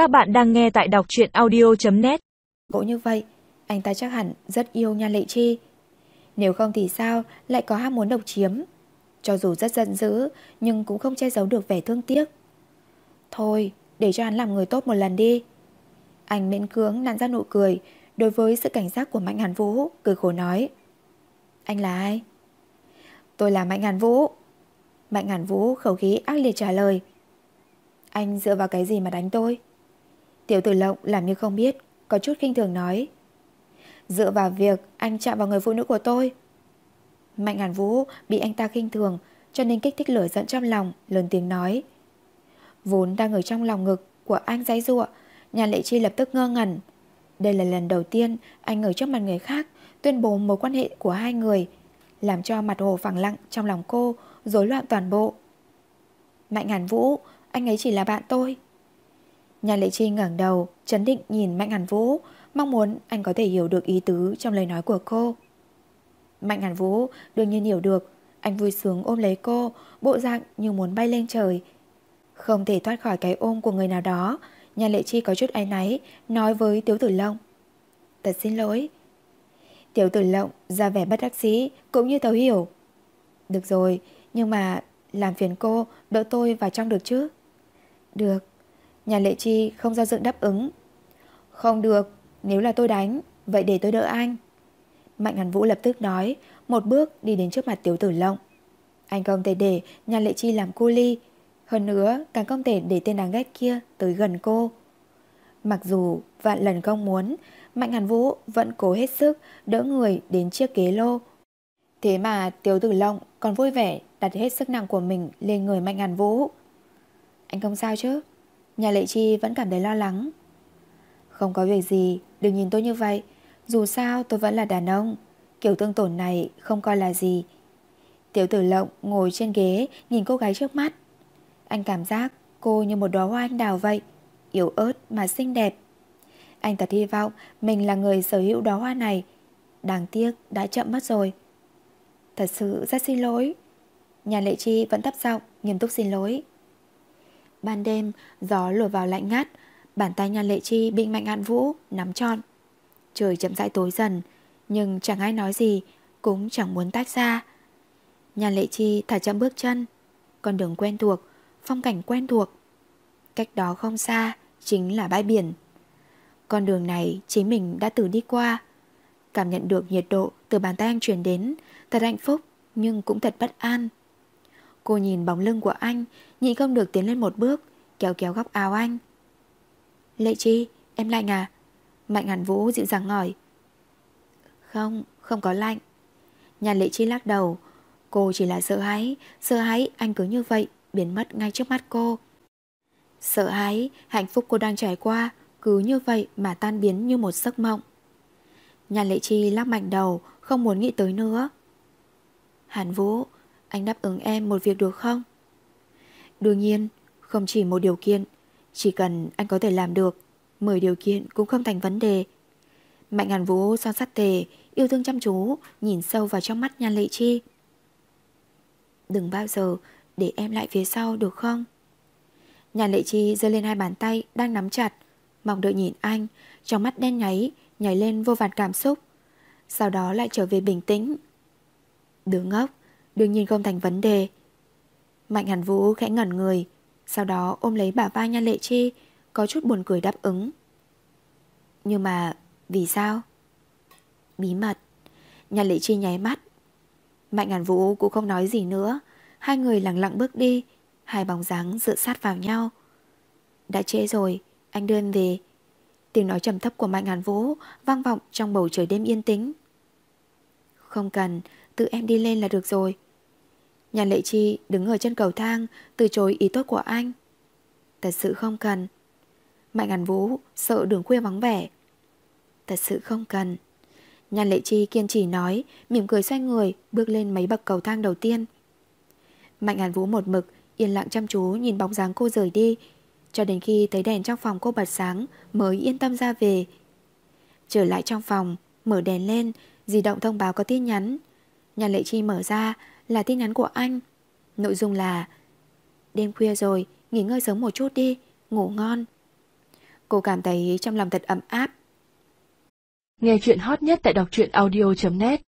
Các bạn đang nghe tại đọc truyện audio.net cũng như vậy, anh ta chắc hẳn rất yêu Nhan Lệ Chi. Nếu không thì sao lại có ham muốn độc chiếm. Cho dù rất giận dữ, nhưng cũng không che giấu được vẻ thương tiếc. Thôi, để cho hắn làm người tốt một lần đi. Anh miễn cưỡng nặn ra nụ cười đối với sự cảnh giác của Mạnh Hàn Vũ, cười khổ nói. Anh là ai? Tôi là Mạnh Hàn Vũ. Mạnh Hàn Vũ khẩu khí ác liệt trả lời. Anh dựa vào cái gì mà đánh tôi? Tiểu tử lộng làm như không biết, có chút kinh thường nói. Dựa vào việc anh chạm vào người phụ nữ của tôi. Mạnh Hàn Vũ bị anh ta kinh thường cho nên kích thích lửa giận trong lòng, lớn tiếng nói. Vốn đang ở trong lòng ngực của anh giấy ruộng, nhà lệ chi lập tức ngơ ngẩn. Đây là lần đầu tiên anh ở trước mặt người khác tuyên bố mối quan hệ của hai người, làm cho mặt hồ phẳng lặng trong lòng cô rối loạn toàn bộ. Mạnh Hàn Vũ, anh ấy chỉ là bạn tôi. Nhà Lệ Chi ngẩng đầu, chấn định nhìn Mạnh Hàn Vũ, mong muốn anh có thể hiểu được ý tứ trong lời nói của cô. Mạnh Hàn Vũ đương nhiên hiểu được, anh vui sướng ôm lấy cô, bộ dạng như muốn bay lên trời. Không thể thoát khỏi cái ôm của người nào đó, nhà Lệ Chi có chút áy náy, nói với Tiếu Tử Lộng. Thật xin lỗi. tiểu Tử Lộng ra vẻ bất đắc dĩ, cũng như thấu hiểu. Được rồi, nhưng mà làm phiền cô đỡ tôi vào trong được chứ? Được. Nhà lệ chi không do dự đáp ứng. Không được, nếu là tôi đánh, vậy để tôi đỡ anh. Mạnh Hàn Vũ lập tức nói, một bước đi đến trước mặt tiểu tử lộng. Anh không thể để nhà lệ chi làm cô ly. Hơn nữa, càng không thể để tên đáng ghét kia tới gần cô. Mặc dù vạn lần không muốn, Mạnh Hàn Vũ vẫn cố hết sức đỡ người đến chiếc ghế lô. Thế mà tiểu tử lộng còn vui vẻ đặt hết sức nặng của mình lên người Mạnh Hàn Vũ. Anh không sao chứ? Nhà Lệ Chi vẫn cảm thấy lo lắng. Không có việc gì, đừng nhìn tôi như vậy. Dù sao tôi vẫn là đàn ông. Kiểu tương tổn này không coi là gì. Tiểu tử lộng ngồi trên ghế nhìn cô gái trước mắt. Anh cảm giác cô như một đóa hoa anh đào vậy. Yếu ớt mà xinh đẹp. Anh thật hy vọng mình là người sở hữu đóa hoa này. Đáng tiếc đã chậm mất rồi. Thật sự rất xin lỗi. Nhà Lệ Chi vẫn thấp giọng, nghiêm túc xin lỗi. Ban đêm, gió lùa vào lạnh ngắt, bàn tay Nhan Lệ Chi bị Mạnh an Vũ nắm trọn. Trời chậm rãi tối dần, nhưng chẳng ai nói gì, cũng chẳng muốn tách ra. Nhan Lệ Chi thả chậm bước chân, con đường quen thuộc, phong cảnh quen thuộc. Cách đó không xa, chính là bãi biển. Con đường này chính mình đã từng đi qua. Cảm nhận được nhiệt độ từ bàn tay anh truyền đến, thật hạnh phúc nhưng cũng thật bất an. Cô nhìn bóng lưng của anh, nhịn không được tiến lên một bước, kéo kéo góc áo anh. Lệ Chi, em lạnh à? Mạnh Hàn Vũ dịu dàng hỏi. Không, không có lạnh. Nhà Lệ Chi lắc đầu, cô chỉ là sợ hãi, sợ hãi anh cứ như vậy, biến mất ngay trước mắt cô. Sợ hãi, hạnh phúc cô đang trải qua, cứ như vậy mà tan biến như một giấc mộng. Nhà Lệ Chi lắc mạnh đầu, không muốn nghĩ tới nữa. Hàn Vũ, anh đáp ứng em một việc được không? Đương nhiên, không chỉ một điều kiện, chỉ cần anh có thể làm được, 10 điều kiện cũng không thành vấn đề. Mạnh Hàn Vũ son sắt tề, yêu thương chăm chú, nhìn sâu vào trong mắt Nhan Lệ Chi. Đừng bao giờ để em lại phía sau được không? Nhan Lệ Chi giơ lên hai bàn tay đang nắm chặt, mong đợi nhìn anh, trong mắt đen nháy, nhảy lên vô vàn cảm xúc. Sau đó lại trở về bình tĩnh. Đứa ngốc, đương nhiên không thành vấn đề. Mạnh Hàn Vũ khẽ ngẩn người, sau đó ôm lấy bả vai Nhan Lệ Chi, có chút buồn cười đáp ứng. Nhưng mà, vì sao? Bí mật. Nhan Lệ Chi nháy mắt. Mạnh Hàn Vũ cũng không nói gì nữa, hai người lặng lặng bước đi, hai bóng dáng dựa sát vào nhau. Đã trễ rồi, anh đưa em về. Tiếng nói trầm thấp của Mạnh Hàn Vũ vang vọng trong bầu trời đêm yên tĩnh. Không cần, tự em đi lên là được rồi. Nhà lệ chi đứng ở chân cầu thang từ chối ý tốt của anh. Thật sự không cần. Mạnh ngàn Vũ sợ đường khuya vắng vẻ. Thật sự không cần. Nhà lệ chi kiên trì nói, mỉm cười xoay người, bước lên mấy bậc cầu thang đầu tiên. Mạnh ngàn Vũ một mực, yên lặng chăm chú nhìn bóng dáng cô rời đi, cho đến khi thấy đèn trong phòng cô bật sáng mới yên tâm ra về. Trở lại trong phòng, mở đèn lên, di động thông báo có tin nhắn. Nhà lệ chi mở ra là tin nhắn của anh. Nội dung là Đêm khuya rồi, nghỉ ngơi sớm một chút đi, ngủ ngon. Cô cảm thấy trong lòng thật ấm áp. Nghe chuyện hot nhất tại đọc truyện audio.net